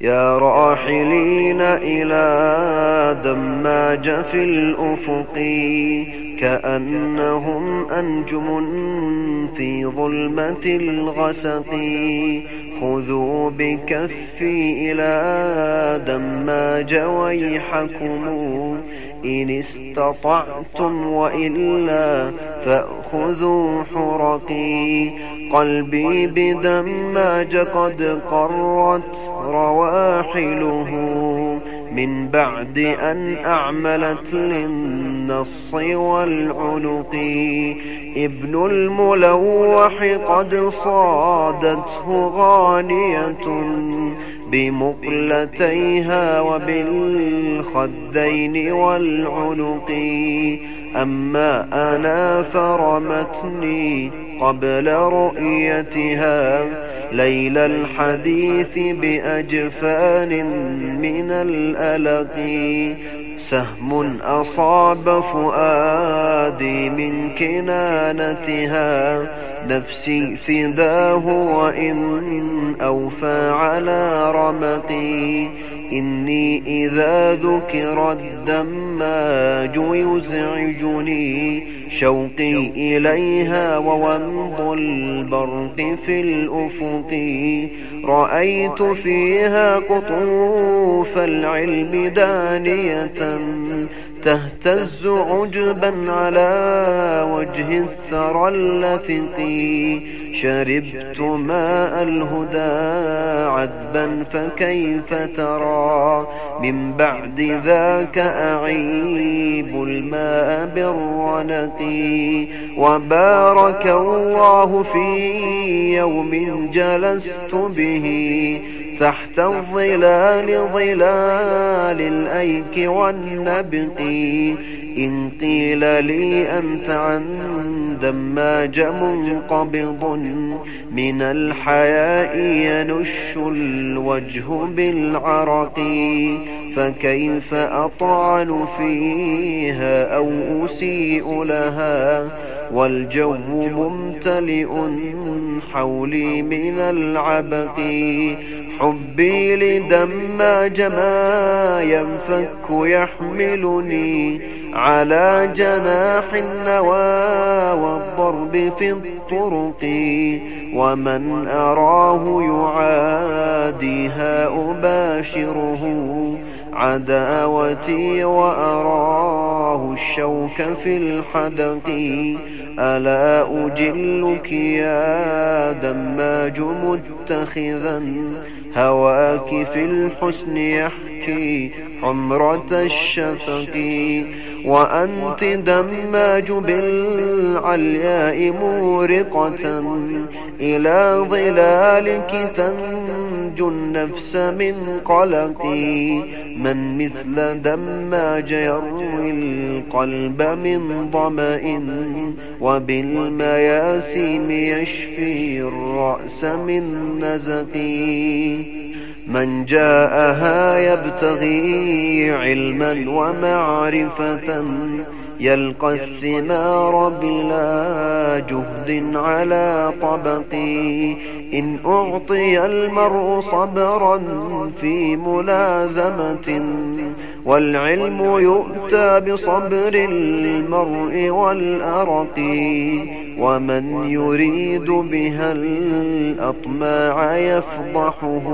يا راحلين إلى دماج في الأفق كأنهم أنجم في ظلمة الغسق. خذوا بكفي إلى دماج ويحكم إن استطعتم وإلا فأخذوا حرقي. قلبي بدماج قد قرت رواحله. من بعد أن أعملت للنص والعنق. ابن الملوح قد صادته غانية بمقلتيها وبالخدين والعنق. أما أنا فرمتني قبل رؤيتها ليل الحديث بأجفان من الألق سهم أصاب فؤادي من كنانتها نفسي فداه وإن أوفى على رمقي إني إذا ذكر الدماج يزعجني شوقي إليها وومض البرق في الأفق. رأيت فيها قطوف العلم دانية تهتز عجبا على وجه الثرى اللثق شربت ماء الهدى عذبا فكيف ترى؟ من بعد ذاك أعيب الماء بالرنق. وبارك الله في يوم جلست به. تحت الظلال ظلال الأيك والنبق. إن قيل لي أنت عن دماج منقبض من الحياء ينش الوجه بالعرق. فكيف أطعن فيها أو أسيء لها؟ والجو ممتلئ حولي من العبق. حبي لدماج ما ينفك يحملني على جناح النوى والضرب في الطرق. ومن أراه يعاديها أباشره عداوتي وأراه الشوك في الحدق. ألا أجلك يا دماج متخذا؟ هواك في الحسن يحكي حمرة الشفق وأنت دماج بالعلياء مورقة إلى ظلالك تنجو النفس من قلقي. من مثل دماج يروي القلب من ضمأ وبالمياسيم يشفي الرأس من نزقي من جاءها يبتغي علما ومعرفة. يلقى الثمار بلا جهد على طبقي. إن أعطي المرء صبرا في ملازمة والعلم يؤتى بصبر المرء والأرق ومن يريد بها الأطماع يفضحه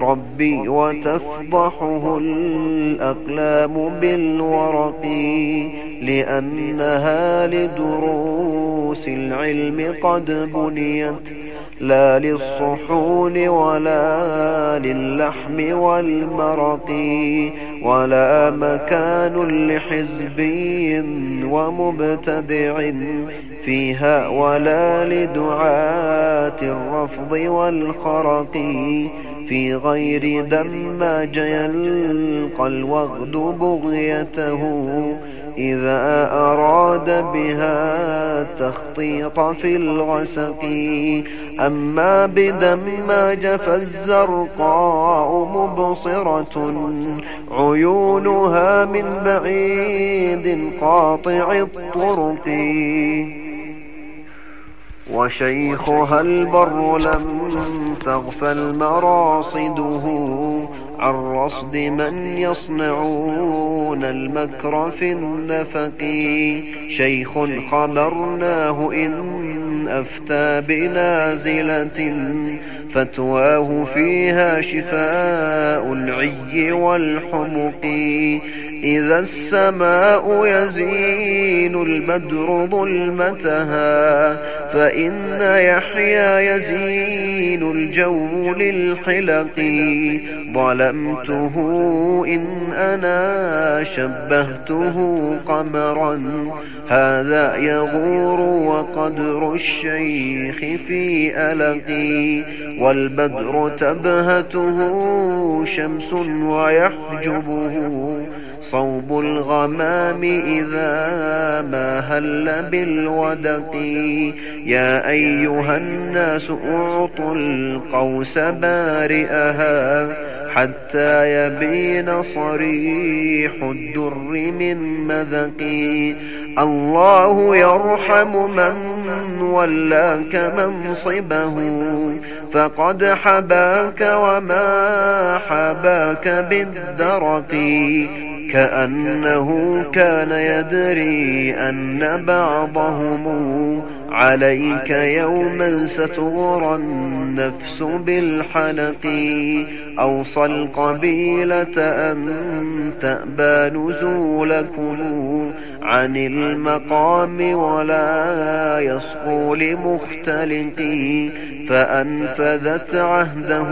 ربي وتفضحه الأقلام بالورق لأنها لدروس العلم قد بنيت لا للصحون ولا للحم والمرق ولا مكان لحزبي ومبتدع فيها ولا لدعاة الرفض والخرق في غير دماج يلقى الوغد بغيته إذا أراد بها التخطيط في الغسق. أما بدماج فالزرقاء مبصرة عيونها من بعيد قاطع الطرق. وشيخها البر لم تغفل مراصده. عن رصد من يصنعون المكر في النفق. شيخ خبرناه إن أفتى بنازلة فتواه فيها شفاء العي والحمق. إذا السماء يزين البدر ظلمتها فإن يحيى يزين الجو للحلق. ظلمته إن أنا شبهته قمرا هذا يغور وقدر الشيخ في ألقي والبدر تبهته شمس ويحجبه صوب الغمام إذا ما هل بالودق. يا أيها الناس أعطوا القوس بارئها حتى يبين صريح الدر من مذقي الله يرحم من ولاك منصبه فقد حباك وما حباك بالدرق. كأنه كان يدري أن بعضهم عليك يوما ستغرى النفس بالحلق أوصى القبيلة أن تأبى نزولكم عن المقام ولا يصقوا لمختلق فأنفذت عهده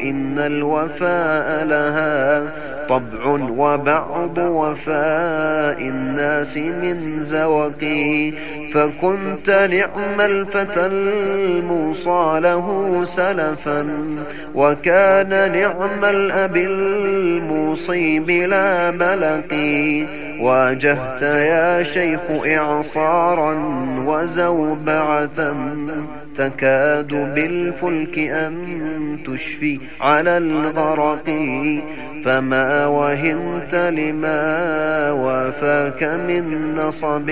إن الوفاء لها طبع وبعض وفاء الناس من زوقي فكنت نعم الفتى الموصى له سلفا وكان نعم الأب الموصي بلا بلقي واجهت يا شيخ إعصارا وزوبعة تكاد بالفلك أن تشفي على الغرق فما وهنت لما وافاك من نصب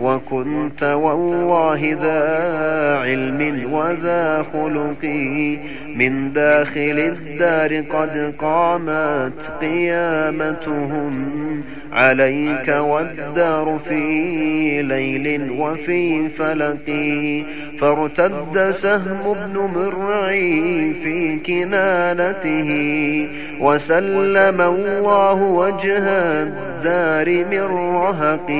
وكنت والله ذا علم وذا خلق. من داخل الدار قد قامت قيامتهم. عليك والدار في ليل وفي فلق. فارتد سهم ابن مرعي في كنانته. وسلم الله وجه الدار من رهق.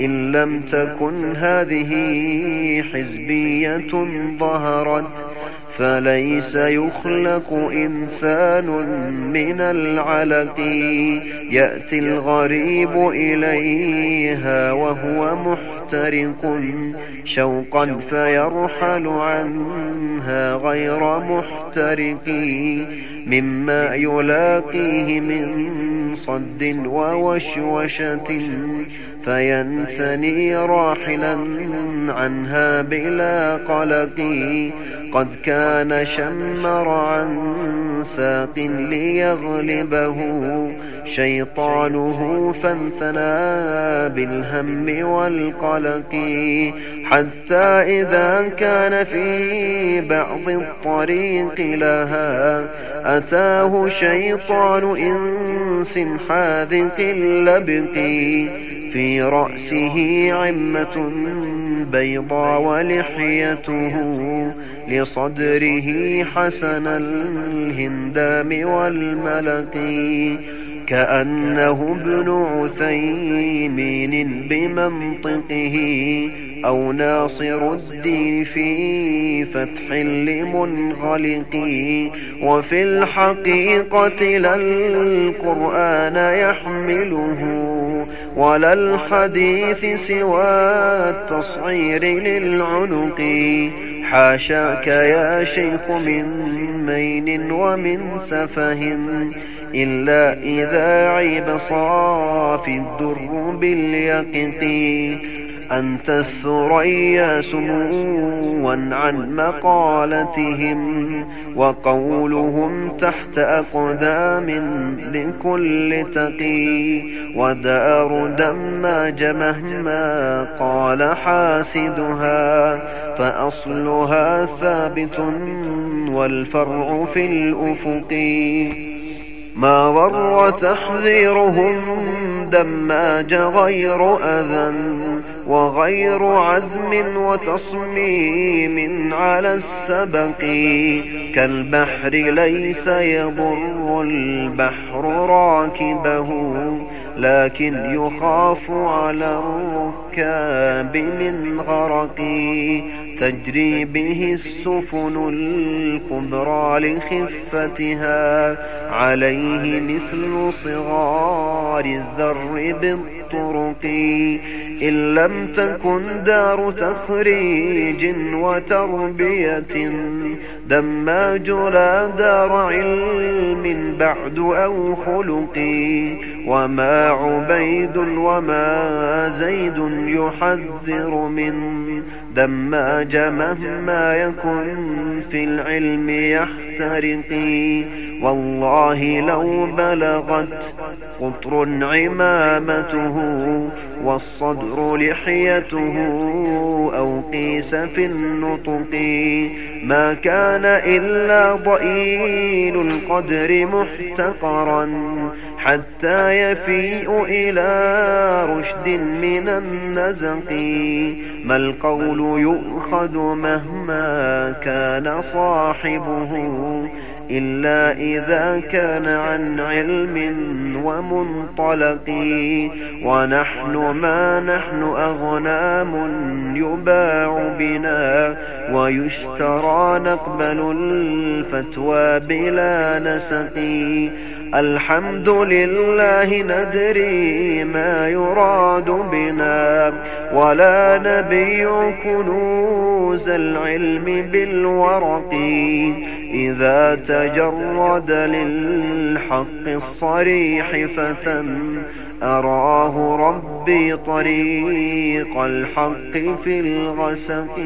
إن لم تكن هذه حزبية ظهرت. فليس يخلق إنسان من العلق. يأتي الغريب إليها وهو محترق. شوقا فيرحل عنها غير محترق. مما يلاقيه من صد ووشوشة. فينثني راحلا عنها بلا قلق. قد كان شمر عن ساق ليغلبه. شيطانه فانثنى بالهم والقلق. حتى إذا كان في بعض الطريق لها أتاه شيطان إنس حاذق لبق في رأسه عمة بيضاء ولحيته لصدره حسن الهندام والملق كأنه ابن عثيمين بمنطقه أو ناصر الدين في فتح لمنغلق. وفي الحقيقة لا القرآن يحمله. ولا الحديث سوى التصعير للعنق. حاشاك يا شيخ من مين ومن سفه. إلا إذا عيب صافي الدر باليقق. أنت الثريا سموا عن مقالتهم وقولهم تحت أقدام لكل تقي. ودار دماج مهما قال حاسدها فأصلها ثابت والفرع في الأفق. ما ضر تحذيرهم دماج غير أذى وغير عزم وتصميم على السبق. كالبحر ليس يضر البحر راكبه لكن يخاف على الركاب من غرق. تجري به السفن الكبرى لخفتها. عليه مثل صغار الذر بالطرق. إن لم تكن دار تخريج وتربية دماج لا دار علم بعد أو خلق وما عبيد وما زيد يحذر من. دماج مهما يكن في العلم يحترقي والله لو بلغت قطر عمامته والصدر لحيته أو قيس في النطق ما كان إلا ضئيل القدر محتقرا حتى يفيء إلى رشد من النزق. ما القول يؤخذ مهما كان صاحبه إلا إذا كان عن علم ومنطلق. ونحن ما نحن أغنام يباع بنا ويشترى نقبل الفتوى بلا نسق. الحمد لله ندري ما يراد بنا ولا نبيع كنوز العلم بالورق. إذا تجرد للحق الصريح فتى أراه ربي طريق الحق في الغسق.